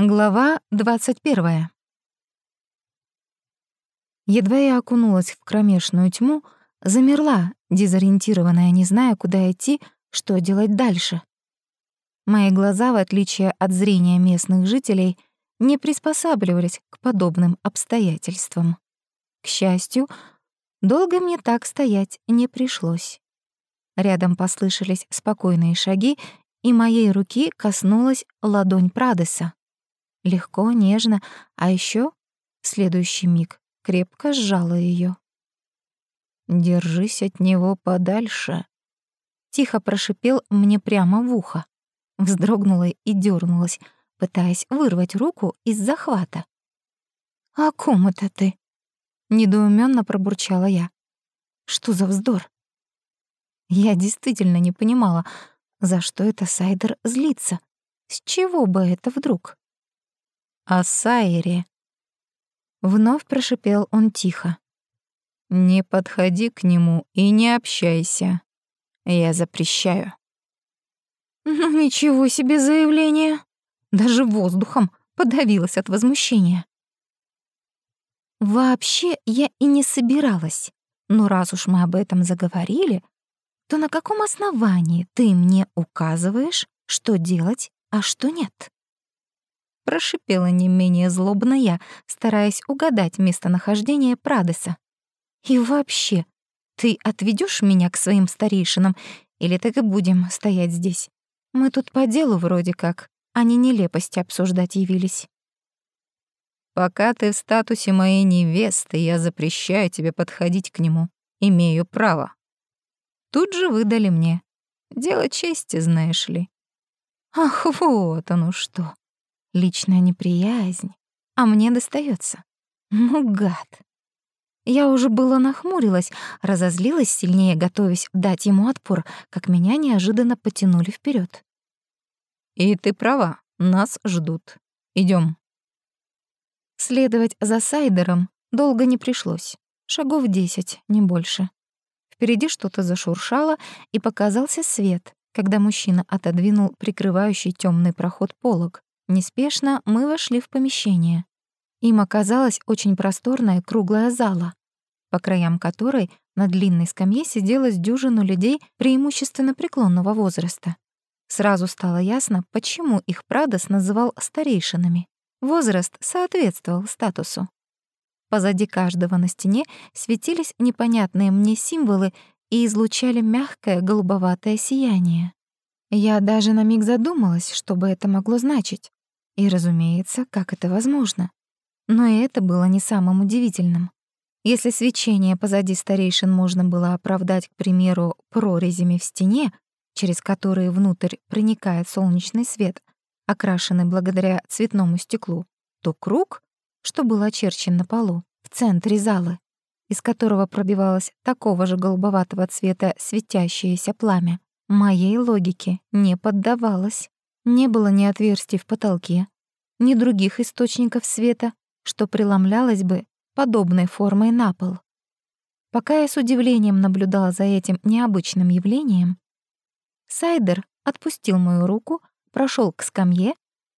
Глава 21. Едва я окунулась в кромешную тьму, замерла, дезориентированная, не зная, куда идти, что делать дальше. Мои глаза, в отличие от зрения местных жителей, не приспосабливались к подобным обстоятельствам. К счастью, долго мне так стоять не пришлось. Рядом послышались спокойные шаги, и моей руки коснулась ладонь Прадеса. Легко, нежно, а еще следующий миг крепко сжала ее. «Держись от него подальше», — тихо прошипел мне прямо в ухо. Вздрогнула и дернулась, пытаясь вырвать руку из захвата. «О ком это ты?» — недоуменно пробурчала я. «Что за вздор?» Я действительно не понимала, за что это Сайдер злится. С чего бы это вдруг? О Сайре. Вновь прошипел он тихо. «Не подходи к нему и не общайся. Я запрещаю». «Ну ничего себе заявление!» Даже воздухом подавилась от возмущения. Вообще я и не собиралась. Но раз уж мы об этом заговорили, то на каком основании ты мне указываешь, что делать, а что нет? Прошипела не менее злобно я, стараясь угадать местонахождение Прадеса. «И вообще, ты отведешь меня к своим старейшинам, или так и будем стоять здесь? Мы тут по делу вроде как, а не нелепости обсуждать явились». «Пока ты в статусе моей невесты, я запрещаю тебе подходить к нему. Имею право». Тут же выдали мне. Дело чести, знаешь ли. Ах, вот оно что. Личная неприязнь, а мне достается. Ну, гад. Я уже было нахмурилась, разозлилась сильнее, готовясь дать ему отпор, как меня неожиданно потянули вперед. «И ты права, нас ждут. Идем. Следовать за Сайдером долго не пришлось. Шагов десять, не больше. Впереди что-то зашуршало, и показался свет, когда мужчина отодвинул прикрывающий темный проход полог. Неспешно мы вошли в помещение. Им оказалась очень просторная круглая зала, по краям которой на длинной скамье сидело с дюжину людей преимущественно преклонного возраста. Сразу стало ясно, почему их Прадос называл старейшинами. Возраст соответствовал статусу. Позади каждого на стене светились непонятные мне символы и излучали мягкое голубоватое сияние. Я даже на миг задумалась, что бы это могло значить. И, разумеется, как это возможно? Но и это было не самым удивительным. Если свечение позади старейшин можно было оправдать, к примеру, прорезями в стене, через которые внутрь проникает солнечный свет, окрашенный благодаря цветному стеклу, то круг, что был очерчен на полу, в центре зала, из которого пробивалось такого же голубоватого цвета светящееся пламя, моей логике не поддавалось. Не было ни отверстий в потолке, ни других источников света, что преломлялось бы подобной формой на пол. Пока я с удивлением наблюдала за этим необычным явлением, Сайдер отпустил мою руку, прошел к скамье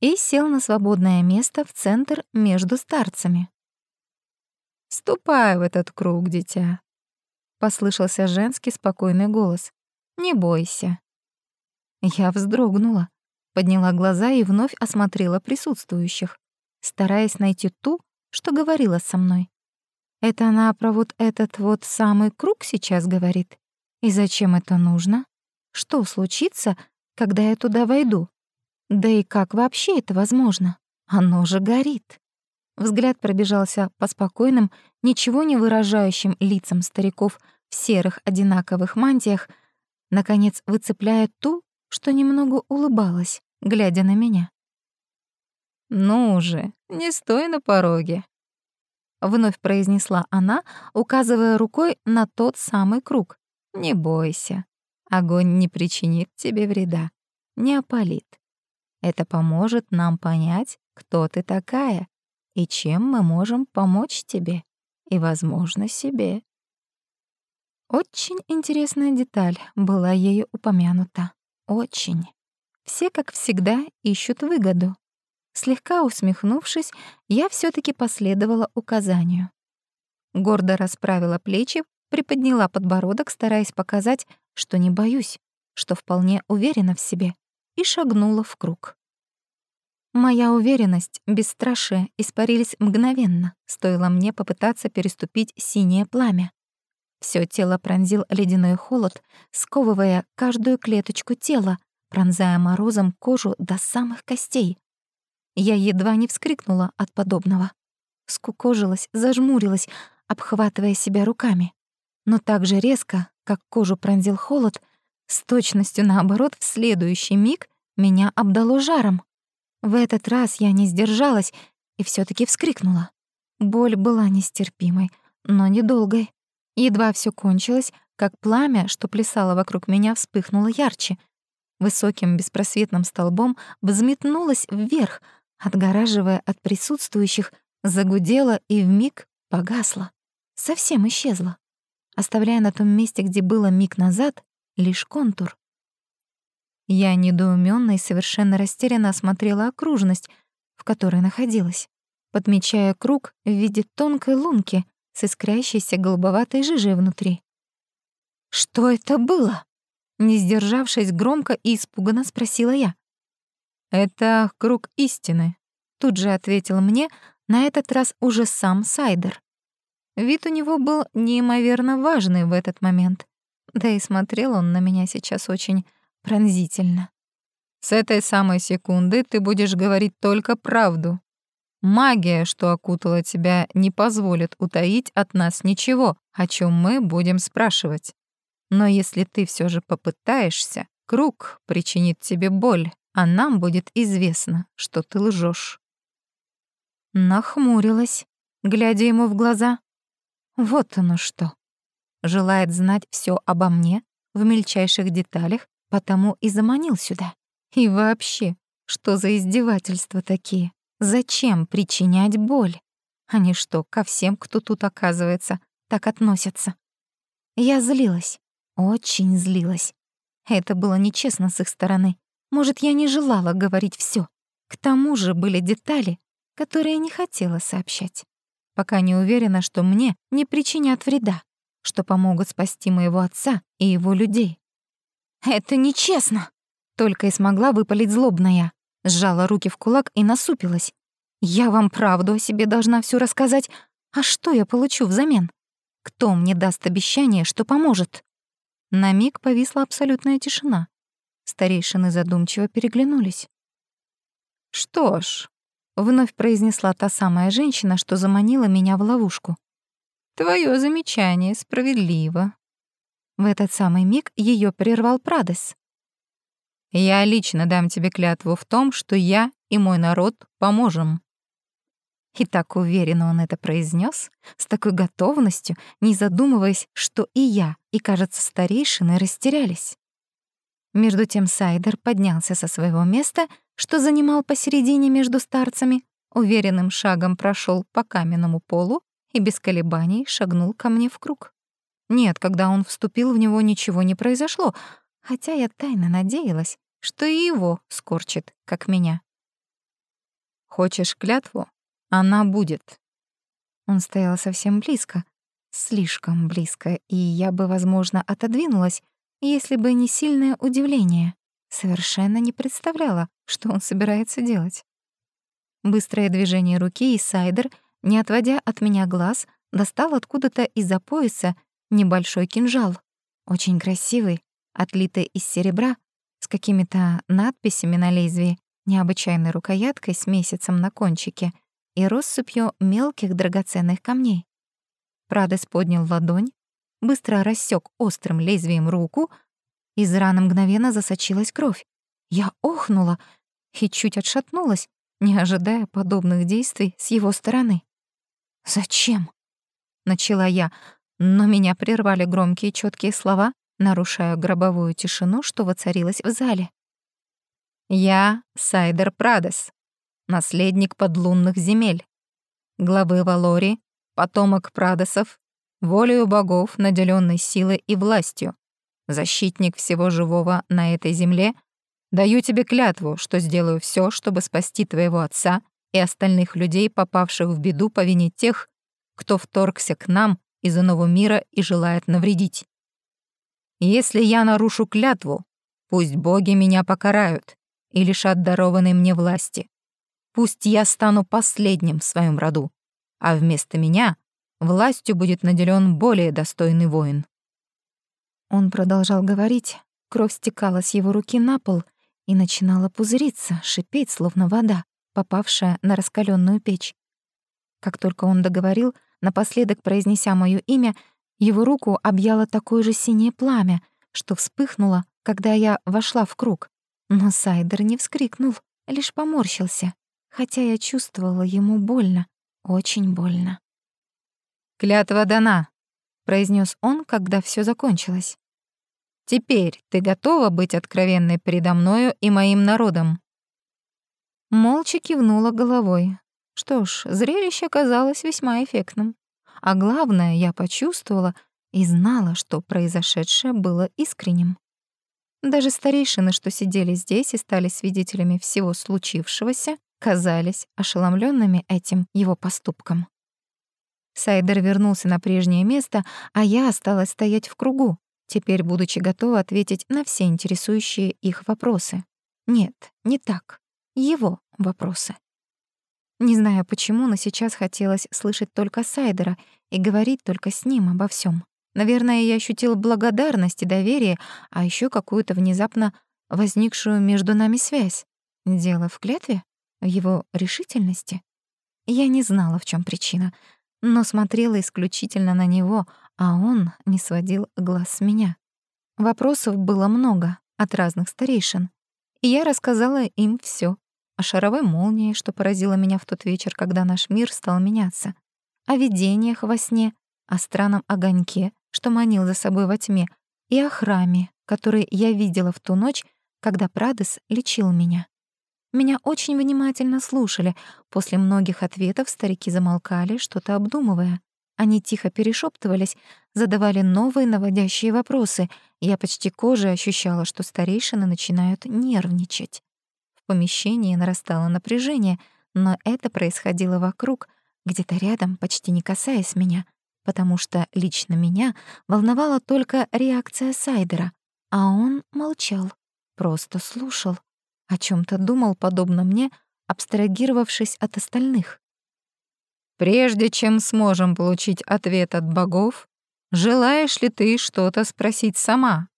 и сел на свободное место в центр между старцами. «Ступай в этот круг, дитя», — послышался женский спокойный голос. «Не бойся». Я вздрогнула подняла глаза и вновь осмотрела присутствующих, стараясь найти ту, что говорила со мной. Это она про вот этот вот самый круг сейчас говорит? И зачем это нужно? Что случится, когда я туда войду? Да и как вообще это возможно? Оно же горит. Взгляд пробежался по спокойным, ничего не выражающим лицам стариков в серых одинаковых мантиях, наконец выцепляя ту, что немного улыбалась, глядя на меня. «Ну же, не стой на пороге», — вновь произнесла она, указывая рукой на тот самый круг. «Не бойся, огонь не причинит тебе вреда, не опалит. Это поможет нам понять, кто ты такая и чем мы можем помочь тебе и, возможно, себе». Очень интересная деталь была ею упомянута. Очень. Все, как всегда, ищут выгоду. Слегка усмехнувшись, я все таки последовала указанию. Гордо расправила плечи, приподняла подбородок, стараясь показать, что не боюсь, что вполне уверена в себе, и шагнула в круг. Моя уверенность, бесстрашие испарились мгновенно, стоило мне попытаться переступить синее пламя. Всё тело пронзил ледяной холод, сковывая каждую клеточку тела, пронзая морозом кожу до самых костей. Я едва не вскрикнула от подобного. Скукожилась, зажмурилась, обхватывая себя руками. Но так же резко, как кожу пронзил холод, с точностью наоборот, в следующий миг меня обдало жаром. В этот раз я не сдержалась и всё таки вскрикнула. Боль была нестерпимой, но недолгой. Едва все кончилось, как пламя, что плясало вокруг меня, вспыхнуло ярче. Высоким беспросветным столбом взметнулось вверх, отгораживая от присутствующих, загудело и вмиг погасло. Совсем исчезло, оставляя на том месте, где было миг назад, лишь контур. Я недоумённо и совершенно растерянно осмотрела окружность, в которой находилась, подмечая круг в виде тонкой лунки, с искрящейся голубоватой жижей внутри. «Что это было?» Не сдержавшись громко и испуганно спросила я. «Это круг истины», — тут же ответил мне, на этот раз уже сам Сайдер. Вид у него был неимоверно важный в этот момент, да и смотрел он на меня сейчас очень пронзительно. «С этой самой секунды ты будешь говорить только правду, Магия, что окутала тебя, не позволит утаить от нас ничего, о чем мы будем спрашивать. Но если ты все же попытаешься, круг причинит тебе боль, а нам будет известно, что ты лжешь. Нахмурилась, глядя ему в глаза. Вот оно что. Желает знать все обо мне в мельчайших деталях, потому и заманил сюда. И вообще, что за издевательства такие? Зачем причинять боль? Они что, ко всем, кто тут оказывается, так относятся? Я злилась, очень злилась. Это было нечестно с их стороны. Может, я не желала говорить все. К тому же были детали, которые не хотела сообщать. Пока не уверена, что мне не причинят вреда, что помогут спасти моего отца и его людей. «Это нечестно!» — только и смогла выпалить злобная сжала руки в кулак и насупилась. «Я вам правду о себе должна всю рассказать. А что я получу взамен? Кто мне даст обещание, что поможет?» На миг повисла абсолютная тишина. Старейшины задумчиво переглянулись. «Что ж», — вновь произнесла та самая женщина, что заманила меня в ловушку. «Твоё замечание справедливо». В этот самый миг её прервал Прадес. Я лично дам тебе клятву в том, что я и мой народ поможем». И так уверенно он это произнес, с такой готовностью, не задумываясь, что и я, и, кажется, старейшины растерялись. Между тем Сайдер поднялся со своего места, что занимал посередине между старцами, уверенным шагом прошел по каменному полу и без колебаний шагнул ко мне в круг. Нет, когда он вступил в него, ничего не произошло, хотя я тайно надеялась, что и его скорчит, как меня. «Хочешь клятву? Она будет». Он стоял совсем близко, слишком близко, и я бы, возможно, отодвинулась, если бы не сильное удивление. Совершенно не представляла, что он собирается делать. Быстрое движение руки, и Сайдер, не отводя от меня глаз, достал откуда-то из-за пояса небольшой кинжал. Очень красивый, отлитый из серебра, какими-то надписями на лезвии, необычайной рукояткой с месяцем на кончике и россыпью мелких драгоценных камней. Прадес поднял ладонь, быстро рассек острым лезвием руку, из раны мгновенно засочилась кровь. Я охнула и чуть отшатнулась, не ожидая подобных действий с его стороны. «Зачем?» — начала я, но меня прервали громкие четкие слова, нарушая гробовую тишину, что воцарилась в зале. «Я Сайдер Прадес, наследник подлунных земель, главы Валори, потомок Прадесов, волею богов, наделенный силой и властью, защитник всего живого на этой земле, Даю тебе клятву, что сделаю все, чтобы спасти твоего отца и остальных людей, попавших в беду по вине тех, кто вторгся к нам из иного мира и желает навредить. Если я нарушу клятву, пусть боги меня покарают и лишат дарованной мне власти. Пусть я стану последним в своем роду, а вместо меня властью будет наделен более достойный воин. Он продолжал говорить, кровь стекала с его руки на пол и начинала пузыриться, шипеть, словно вода, попавшая на раскаленную печь. Как только он договорил, напоследок произнеся моё имя, его руку объяло такое же синее пламя, что вспыхнуло, когда я вошла в круг. Но Сайдер не вскрикнул, лишь поморщился, хотя я чувствовала ему больно, очень больно. «Клятва дана», — произнес он, когда все закончилось. «Теперь ты готова быть откровенной передо мною и моим народом?» Молча кивнула головой. Что ж, зрелище казалось весьма эффектным. А главное, я почувствовала и знала, что произошедшее было искренним. Даже старейшины, что сидели здесь и стали свидетелями всего случившегося, казались ошеломленными этим его поступком. Сайдер вернулся на прежнее место, а я осталась стоять в кругу, теперь будучи готова ответить на все интересующие их вопросы. Нет, не так. Его вопросы. Не знаю почему, но сейчас хотелось слышать только Сайдера и говорить только с ним обо всем. Наверное, я ощутила благодарность и доверие, а еще какую-то внезапно возникшую между нами связь. Дело в клятве? В его решительности? Я не знала, в чем причина, но смотрела исключительно на него, а он не сводил глаз с меня. Вопросов было много от разных старейшин, и я рассказала им все о шаровой молнии, что поразило меня в тот вечер, когда наш мир стал меняться, о видениях во сне, о странном огоньке, что манил за собой во тьме, и о храме, который я видела в ту ночь, когда Прадес лечил меня. Меня очень внимательно слушали. После многих ответов старики замолкали, что-то обдумывая. Они тихо перешептывались, задавали новые наводящие вопросы. Я почти кожей ощущала, что старейшины начинают нервничать. Помещении нарастало напряжение, но это происходило вокруг, где-то рядом, почти не касаясь меня, потому что лично меня волновала только реакция Сайдера, а он молчал, просто слушал о чем то думал, подобно мне, абстрагировавшись от остальных. «Прежде чем сможем получить ответ от богов, желаешь ли ты что-то спросить сама?»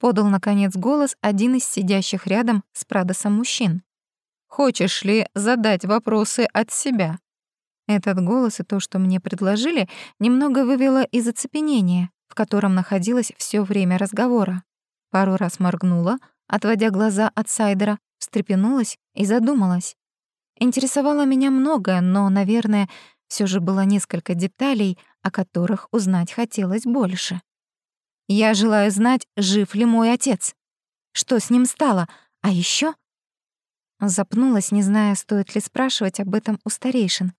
Подал, наконец, голос один из сидящих рядом с Прадосом мужчин. «Хочешь ли задать вопросы от себя?» Этот голос и то, что мне предложили, немного вывело из оцепенения, в котором находилась все время разговора. Пару раз моргнула, отводя глаза от Сайдера, встрепенулась и задумалась. Интересовало меня многое, но, наверное, все же было несколько деталей, о которых узнать хотелось больше. Я желаю знать, жив ли мой отец. Что с ним стало? А еще Запнулась, не зная, стоит ли спрашивать об этом у старейшин.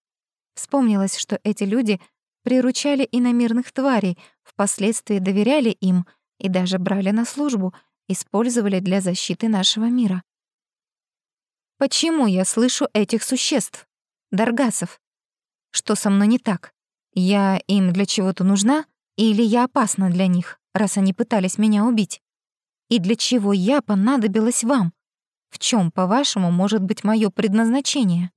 Вспомнилось, что эти люди приручали иномирных тварей, впоследствии доверяли им и даже брали на службу, использовали для защиты нашего мира. Почему я слышу этих существ? Даргасов. Что со мной не так? Я им для чего-то нужна? Или я опасна для них, раз они пытались меня убить? И для чего я понадобилась вам? В чем, по-вашему, может быть мое предназначение?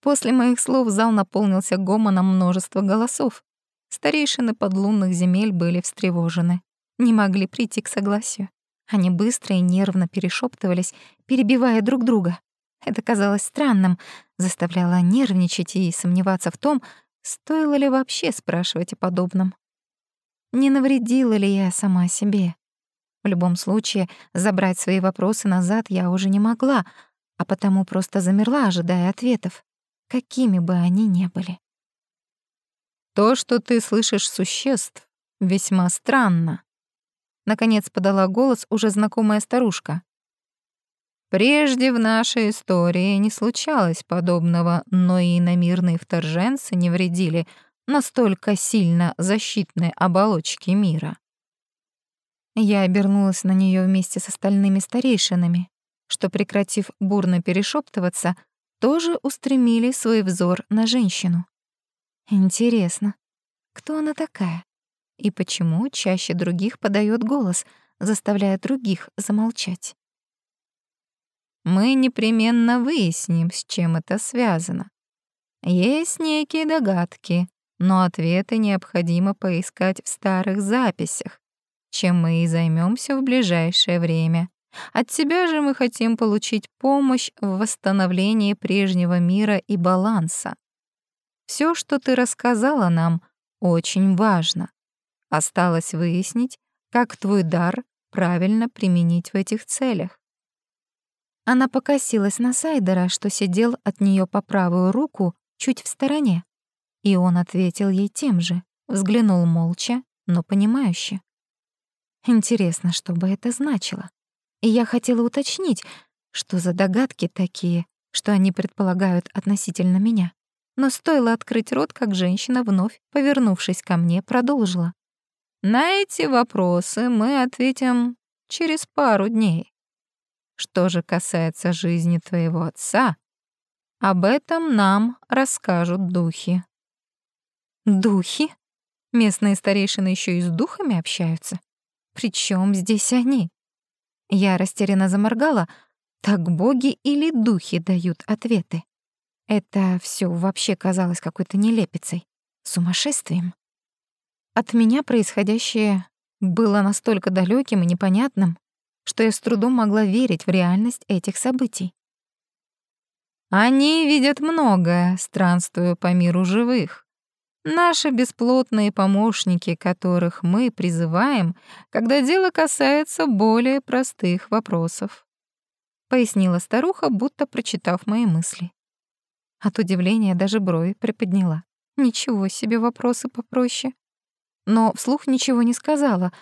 После моих слов зал наполнился гомоном множества голосов. Старейшины подлунных земель были встревожены, не могли прийти к согласию. Они быстро и нервно перешептывались, перебивая друг друга. Это казалось странным, заставляло нервничать и сомневаться в том, стоило ли вообще спрашивать о подобном. Не навредила ли я сама себе? В любом случае, забрать свои вопросы назад я уже не могла, а потому просто замерла, ожидая ответов, какими бы они ни были. «То, что ты слышишь существ, весьма странно», Наконец подала голос уже знакомая старушка. Прежде в нашей истории не случалось подобного, но и иномирные вторженцы не вредили настолько сильно защитной оболочке мира. Я обернулась на нее вместе с остальными старейшинами, что, прекратив бурно перешептываться, тоже устремили свой взор на женщину. Интересно, кто она такая? И почему чаще других подает голос, заставляя других замолчать? Мы непременно выясним, с чем это связано. Есть некие догадки, но ответы необходимо поискать в старых записях, чем мы и займемся в ближайшее время. От тебя же мы хотим получить помощь в восстановлении прежнего мира и баланса. Все, что ты рассказала нам, очень важно. Осталось выяснить, как твой дар правильно применить в этих целях. Она покосилась на Сайдера, что сидел от нее по правую руку, чуть в стороне. И он ответил ей тем же, взглянул молча, но понимающе. Интересно, что бы это значило. И я хотела уточнить, что за догадки такие, что они предполагают относительно меня. Но стоило открыть рот, как женщина, вновь, повернувшись ко мне, продолжила. «На эти вопросы мы ответим через пару дней. Что же касается жизни твоего отца, об этом нам расскажут духи». «Духи? Местные старейшины еще и с духами общаются? Причем здесь они?» Я растерянно заморгала. Так боги или духи дают ответы? Это все вообще казалось какой-то нелепицей, сумасшествием. От меня происходящее было настолько далеким и непонятным, что я с трудом могла верить в реальность этих событий. Они видят многое, странствуя по миру живых. Наши бесплотные помощники, которых мы призываем, когда дело касается более простых вопросов. Пояснила старуха, будто прочитав мои мысли. От удивления даже брови приподняла. Ничего себе вопросы попроще. Но вслух ничего не сказала,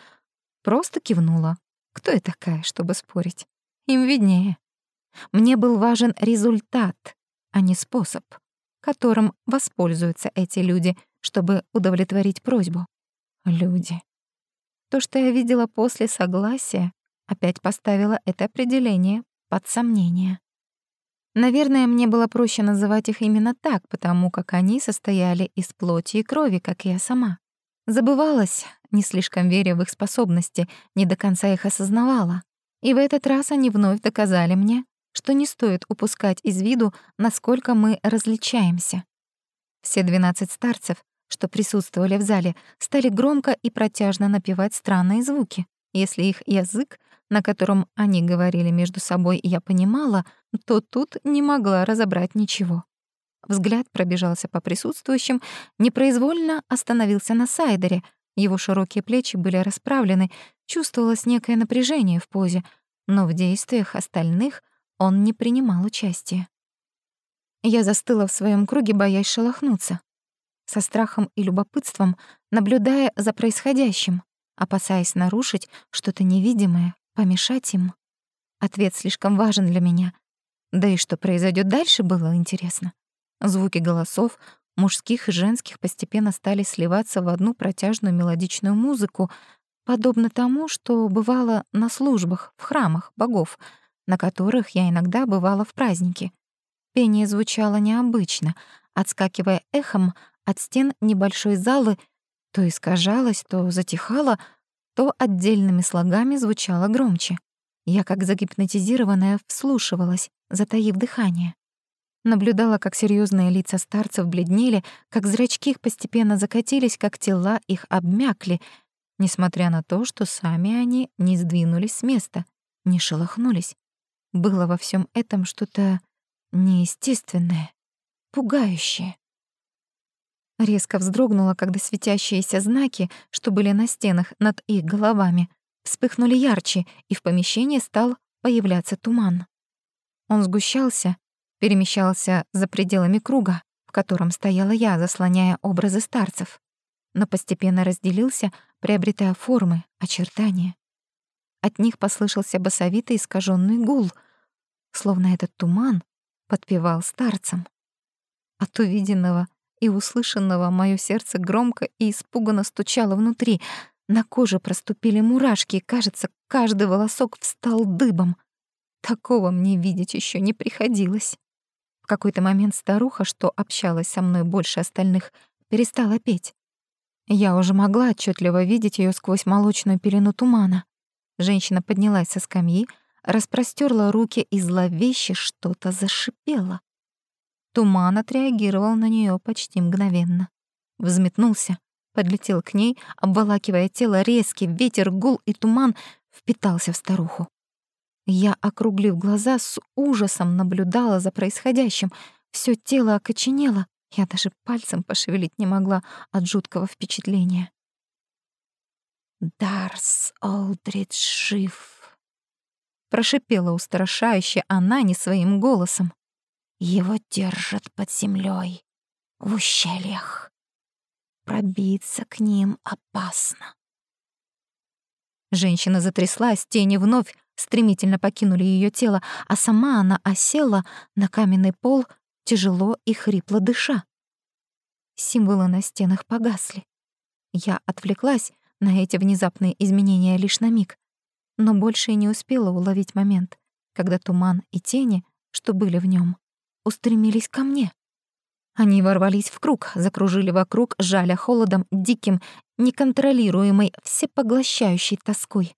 просто кивнула. Кто я такая, чтобы спорить? Им виднее. Мне был важен результат, а не способ, которым воспользуются эти люди — чтобы удовлетворить просьбу. Люди. То, что я видела после согласия, опять поставило это определение под сомнение. Наверное, мне было проще называть их именно так, потому как они состояли из плоти и крови, как и я сама. Забывалась, не слишком веря в их способности, не до конца их осознавала. И в этот раз они вновь доказали мне, что не стоит упускать из виду, насколько мы различаемся. Все двенадцать старцев что присутствовали в зале, стали громко и протяжно напевать странные звуки. Если их язык, на котором они говорили между собой, я понимала, то тут не могла разобрать ничего. Взгляд пробежался по присутствующим, непроизвольно остановился на Сайдере. Его широкие плечи были расправлены, чувствовалось некое напряжение в позе, но в действиях остальных он не принимал участия. Я застыла в своем круге, боясь шелохнуться со страхом и любопытством, наблюдая за происходящим, опасаясь нарушить что-то невидимое, помешать им. Ответ слишком важен для меня. Да и что произойдет дальше, было интересно. Звуки голосов, мужских и женских, постепенно стали сливаться в одну протяжную мелодичную музыку, подобно тому, что бывало на службах в храмах богов, на которых я иногда бывала в праздники. Пение звучало необычно, отскакивая эхом от стен небольшой залы то искажалось, то затихало, то отдельными слогами звучало громче. Я, как загипнотизированная, вслушивалась, затаив дыхание. Наблюдала, как серьезные лица старцев бледнели, как зрачки их постепенно закатились, как тела их обмякли, несмотря на то, что сами они не сдвинулись с места, не шелохнулись. Было во всем этом что-то неестественное, пугающее. Резко вздрогнула, когда светящиеся знаки, что были на стенах над их головами, вспыхнули ярче, и в помещении стал появляться туман. Он сгущался, перемещался за пределами круга, в котором стояла я, заслоняя образы старцев, но постепенно разделился, приобретая формы, очертания. От них послышался басовитый искаженный гул, словно этот туман подпевал старцам. От увиденного и услышанного мое сердце громко и испуганно стучало внутри, На коже проступили мурашки, и, кажется, каждый волосок встал дыбом. Такого мне видеть еще не приходилось. В какой-то момент старуха, что общалась со мной больше остальных, перестала петь. Я уже могла отчетливо видеть ее сквозь молочную пелену тумана. Женщина поднялась со скамьи, распростерла руки и зловеще что-то зашипела. Туман отреагировал на нее почти мгновенно. Взметнулся, подлетел к ней, обволакивая тело резкий ветер, гул и туман впитался в старуху. Я, округлив глаза, с ужасом наблюдала за происходящим. Всё тело окоченело, я даже пальцем пошевелить не могла от жуткого впечатления. «Дарс Олдридж жив», — прошипела устрашающе она не своим голосом. «Его держат под землей, в ущельях. Пробиться к ним опасно». Женщина затряслась, тени вновь стремительно покинули ее тело, а сама она осела на каменный пол, тяжело и хрипло дыша. Символы на стенах погасли. Я отвлеклась на эти внезапные изменения лишь на миг, но больше и не успела уловить момент, когда туман и тени, что были в нем, устремились ко мне. Они ворвались в круг, закружили вокруг, жаля холодом, диким, неконтролируемой, всепоглощающей тоской.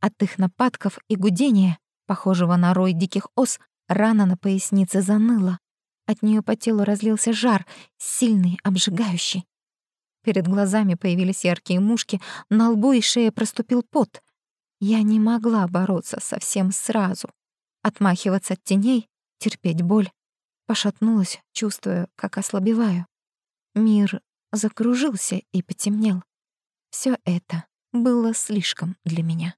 От их нападков и гудения, похожего на рой диких ос, рана на пояснице заныла. От нее по телу разлился жар, сильный, обжигающий. Перед глазами появились яркие мушки, на лбу и шее проступил пот. Я не могла бороться совсем сразу. Отмахиваться от теней, терпеть боль. Пошатнулась, чувствуя, как ослабеваю. Мир закружился и потемнел. Все это было слишком для меня.